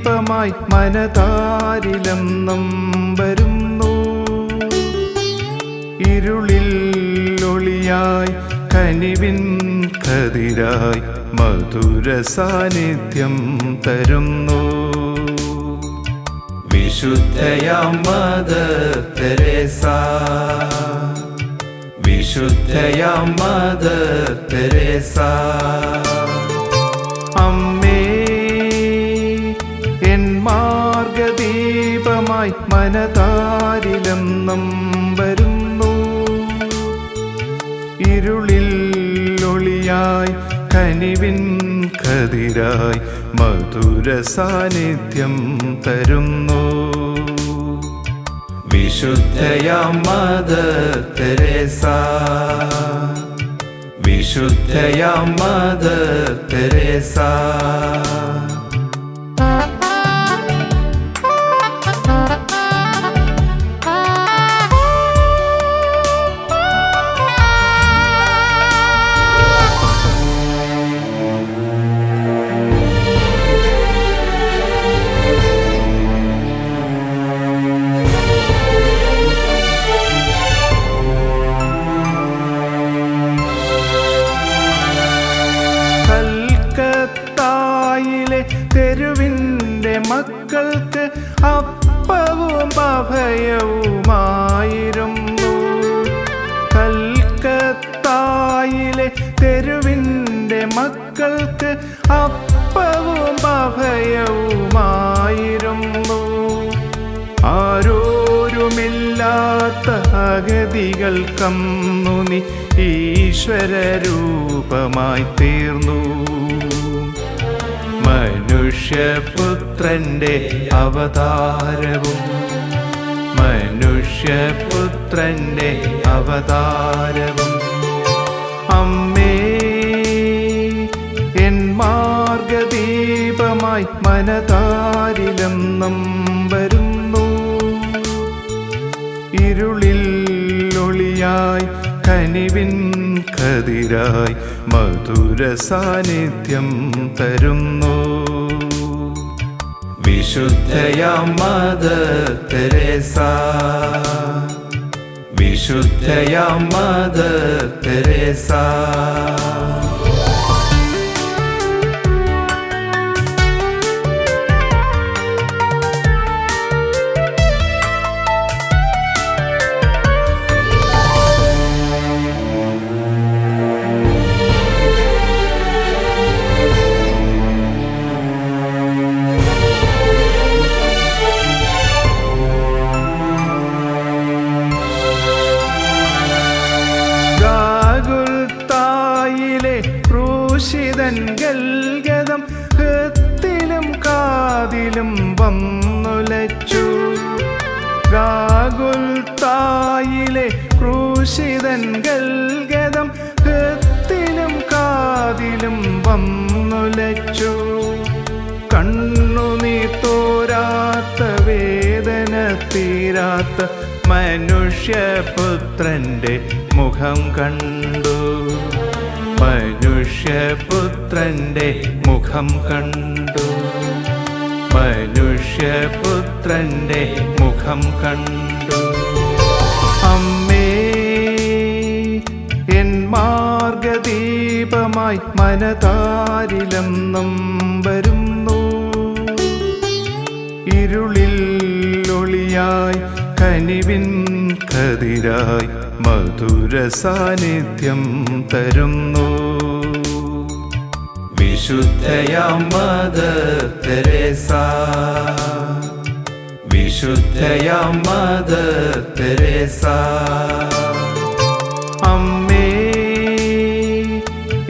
മാർഗദീപമായി മനതാരിലം നമ്പരുന്നു. ഇരുളിൽ ഒളിയായി കനിവിൻ കതിരായി മധുര സാന്നിധ്യം തരുന്നു. വിശുദ്ധയാം മദർ തെരേസ വിശുദ്ധയാം മദർ മാർഗദീപമായി മനതാരിലെന്നും വരുന്നു ഇരുളിൽ ഒളിയായി കനിവിൻ കതിരായി മധുര സാന്നിധ്യം തരുന്നു. വിശുദ്ധയാം മദർ തെരേസ വിശുദ്ധയാം മദർ മക്കൾക്ക് അപ്പവും അഭയവുമായിരുന്നു. കൽക്കത്തായിലെ തെരുവിന്റെ മക്കൾക്ക് അപ്പവും അഭയവുമായിരുന്നു. ആരോരുമില്ലാത്ത അഗതികൾക്കന്നു നീ ഈശ്വരരൂപമായി തീർന്നു മനുഷ്യപുത്രന്റെ അവതാരവും മനുഷ്യപുത്രന്റെ അവതാരവും. അമ്മേ എൻ മാർഗദീപമായി മനതാരിലെന്നും വരുന്നു ഇരുളിൽ ഒളിയായി കനിവിൻ കതിരായി മധുര സാന്നിധ്യം തരുന്നു. വിശുദ്ധയാം മദർ തെരേസ വിശുദ്ധയാം മദർ തെരേസ കാതിലും വന്നുലച്ചു. ഗാഗുൽത്തായിലെ ക്രൂശിതൻ ഗൽഗതം ഹൃത്തിലും കാതിലും വന്നുലച്ചു. കണ്ണുനീ തോരാത്ത വേദന തീരാത്ത മനുഷ്യപുത്രന്റെ മുഖം കണ്ടു. മനുഷ്യപുത്രന്റെ മുഖം കണ്ടു. മനുഷ്യപുത്രന്റെ മുഖം കണ്ടു. അമ്മേ എൻ മാർഗദീപമായി മനതാരിലെന്നും വരുന്നു ഇരുളിൽ ഒളിയായി കനിവിൻ കതിരായി മധുര സാന്നിധ്യം തരുന്നു. വിശുദ്ധയാം മദർ തെരേസ. വിശുദ്ധയാം മദർ തെരേസ. അമ്മേ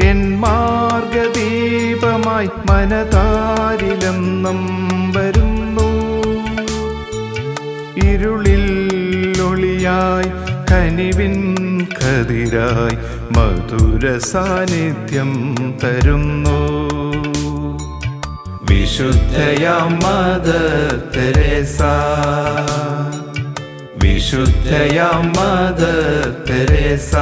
എൻ മാർഗദീപമായി മനതാരിലെന്നും വരുന്നു. ഇരുളിൽ ഒളിയായി കനിവിൻ കതിരായി മധുര സാന്നിധ്യം തരുന്നു. വിശുദ്ധയാം മദർ തെരേസ. വിശുദ്ധയാം മദർ തെരേസ.